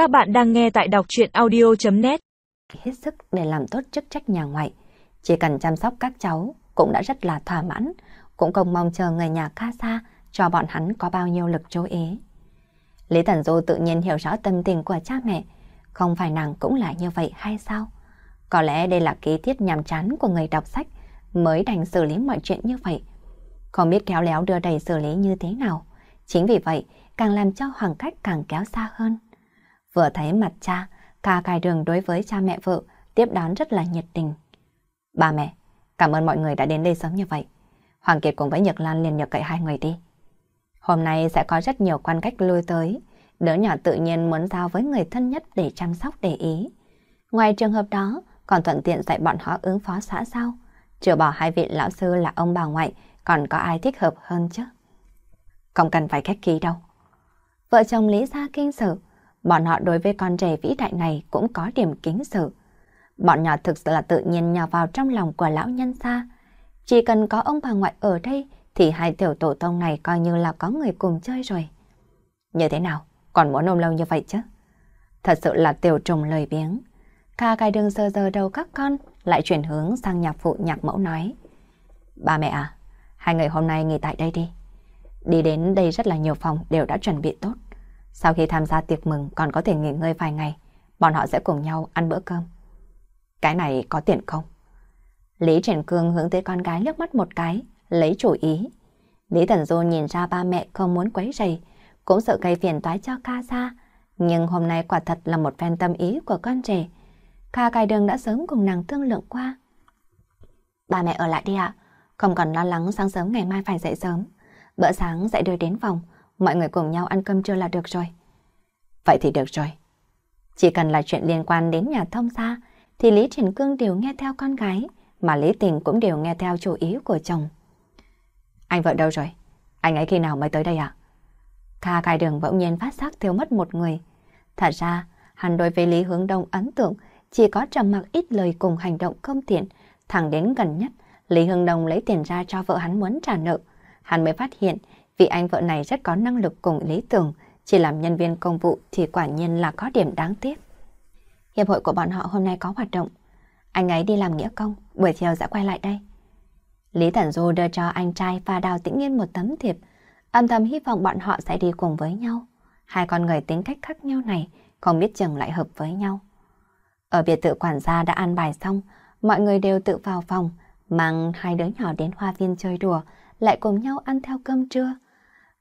Các bạn đang nghe tại đọc chuyện audio.net Hết sức để làm tốt chức trách nhà ngoại. Chỉ cần chăm sóc các cháu cũng đã rất là thỏa mãn, cũng không mong chờ người nhà ca xa cho bọn hắn có bao nhiêu lực chú ý. Lý thần Du tự nhiên hiểu rõ tâm tình của cha mẹ, không phải nàng cũng là như vậy hay sao? Có lẽ đây là ký tiết nhàm chán của người đọc sách mới đành xử lý mọi chuyện như vậy. Không biết kéo léo đưa đầy xử lý như thế nào. Chính vì vậy, càng làm cho khoảng cách càng kéo xa hơn. Vừa thấy mặt cha, ca cài đường đối với cha mẹ vợ tiếp đón rất là nhiệt tình. Ba mẹ, cảm ơn mọi người đã đến đây sớm như vậy. Hoàng Kiệt cùng với Nhật Lan liền nhờ cậy hai người đi. Hôm nay sẽ có rất nhiều quan cách lui tới. Đứa nhỏ tự nhiên muốn giao với người thân nhất để chăm sóc để ý. Ngoài trường hợp đó, còn thuận tiện dạy bọn họ ứng phó xã sao. Trừ bỏ hai vị lão sư là ông bà ngoại, còn có ai thích hợp hơn chứ? Không cần phải khách khí đâu. Vợ chồng Lý Gia kinh sợ bọn họ đối với con trẻ vĩ đại này cũng có điểm kính sợ Bọn nhỏ thực sự là tự nhiên nhào vào trong lòng của lão nhân gia. Chỉ cần có ông bà ngoại ở đây thì hai tiểu tổ tông này coi như là có người cùng chơi rồi. Như thế nào? Còn muốn ôm lâu như vậy chứ? Thật sự là tiểu trùng lời biếng. Ca cài đường sờ sờ đầu các con lại chuyển hướng sang nhạc phụ nhạc mẫu nói. Ba mẹ à, hai người hôm nay nghỉ tại đây đi. Đi đến đây rất là nhiều phòng đều đã chuẩn bị tốt. Sau khi tham gia tiệc mừng còn có thể nghỉ ngơi vài ngày, bọn họ sẽ cùng nhau ăn bữa cơm. Cái này có tiền không? Lý Triển Cương hướng tới con gái liếc mắt một cái, lấy chủ ý. Lý Thần Du nhìn ra ba mẹ không muốn quấy rầy, cũng sợ gây phiền toái cho ca ra. Nhưng hôm nay quả thật là một phen tâm ý của con trẻ. Ca cài đường đã sớm cùng nàng thương lượng qua. Ba mẹ ở lại đi ạ, không còn lo lắng sáng sớm ngày mai phải dậy sớm. Bữa sáng sẽ đưa đến phòng, mọi người cùng nhau ăn cơm trưa là được rồi. Vậy thì được rồi. Chỉ cần là chuyện liên quan đến nhà thông gia, thì Lý Triển Cương đều nghe theo con gái, mà Lý Tình cũng đều nghe theo chủ ý của chồng. Anh vợ đâu rồi? Anh ấy khi nào mới tới đây ạ? À? Kha cài đường bỗng nhiên phát giác thiếu mất một người. Thật ra, hắn đối với Lý Hướng Đông ấn tượng chỉ có trầm mặc ít lời cùng hành động không tiện. Thẳng đến gần nhất, Lý Hướng Đông lấy tiền ra cho vợ hắn muốn trả nợ. Hắn mới phát hiện vị anh vợ này rất có năng lực cùng lý tưởng, chỉ làm nhân viên công vụ thì quả nhiên là có điểm đáng tiếc. Hiệp hội của bọn họ hôm nay có hoạt động. Anh ấy đi làm nghĩa công, buổi chiều sẽ quay lại đây. Lý Tẩn Du đưa cho anh trai và Đào Tĩnh Nghiên một tấm thiệp, âm thầm hy vọng bọn họ sẽ đi cùng với nhau. Hai con người tính cách khác nhau này, không biết chừng lại hợp với nhau. Ở biệt thự quản gia đã ăn bài xong, mọi người đều tự vào phòng, mang hai đứa nhỏ đến hoa viên chơi đùa, lại cùng nhau ăn theo cơm trưa.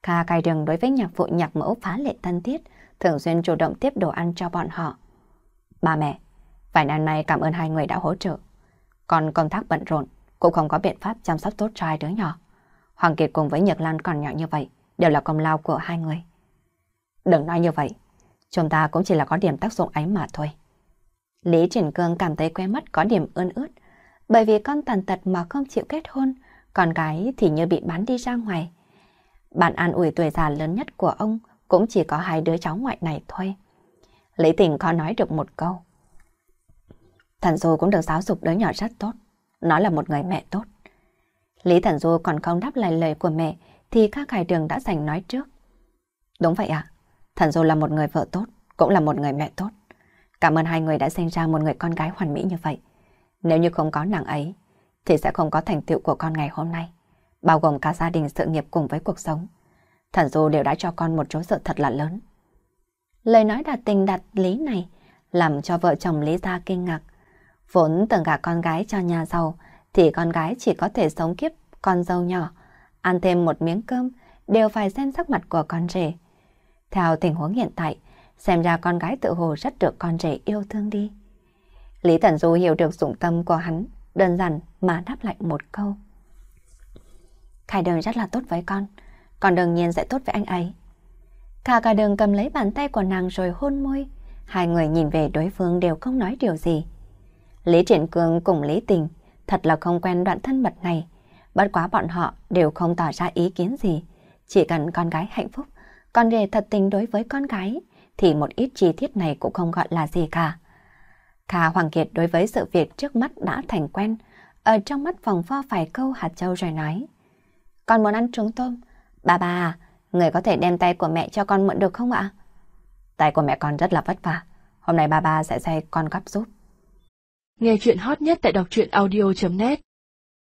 Kha cài đường đối với nhạc phụ nhạc mẫu phá lệ thân thiết, thường xuyên chủ động tiếp đồ ăn cho bọn họ. Ba mẹ, vài năm nay cảm ơn hai người đã hỗ trợ. Còn công tác bận rộn, cũng không có biện pháp chăm sóc tốt cho hai đứa nhỏ. Hoàng Kiệt cùng với Nhật Lan còn nhỏ như vậy, đều là công lao của hai người. Đừng nói như vậy, chúng ta cũng chỉ là có điểm tác dụng ấy mà thôi. Lý Triển Cương cảm thấy que mắt có điểm ươn ướt, bởi vì con tàn tật mà không chịu kết hôn, con gái thì như bị bán đi ra ngoài. Bạn an ủi tuổi già lớn nhất của ông cũng chỉ có hai đứa cháu ngoại này thôi. Lý tình có nói được một câu. Thần Du cũng được giáo dục đứa nhỏ rất tốt. Nó là một người mẹ tốt. Lý Thần Du còn không đáp lại lời của mẹ thì các hải đường đã giành nói trước. Đúng vậy ạ. À? Thần Du là một người vợ tốt, cũng là một người mẹ tốt. Cảm ơn hai người đã sinh ra một người con gái hoàn mỹ như vậy. Nếu như không có nàng ấy, thì sẽ không có thành tựu của con ngày hôm nay, bao gồm cả gia đình sự nghiệp cùng với cuộc sống. Thần Du đều đã cho con một chỗ dựa thật là lớn. Lời nói đạt tình đạt lý này làm cho vợ chồng Lý Gia kinh ngạc. Vốn tưởng cả con gái cho nhà giàu thì con gái chỉ có thể sống kiếp con dâu nhỏ, ăn thêm một miếng cơm đều phải xem sắc mặt của con rể. Theo tình huống hiện tại, xem ra con gái tự hồ rất được con rể yêu thương đi. Lý Thần Du hiểu được dụng tâm của hắn, đơn giản mà đáp lại một câu. Khải đường rất là tốt với con, con đương nhiên sẽ tốt với anh ấy. Cả cả đường cầm lấy bàn tay của nàng rồi hôn môi, hai người nhìn về đối phương đều không nói điều gì. Lý Triển Cường cùng Lý Tình thật là không quen đoạn thân mật này, bất quá bọn họ đều không tỏ ra ý kiến gì, chỉ cần con gái hạnh phúc, con rể thật tình đối với con gái, thì một ít chi tiết này cũng không gọi là gì cả. Kha Hoàng Kiệt đối với sự việc trước mắt đã thành quen, ở trong mắt vòng vo phải câu hạt châu rồi nói. Con muốn ăn trứng tôm. Bà bà người có thể đem tay của mẹ cho con mượn được không ạ? Tay của mẹ con rất là vất vả. Hôm nay bà ba sẽ dạy con gấp giúp. Nghe chuyện hot nhất tại đọc truyện audio.net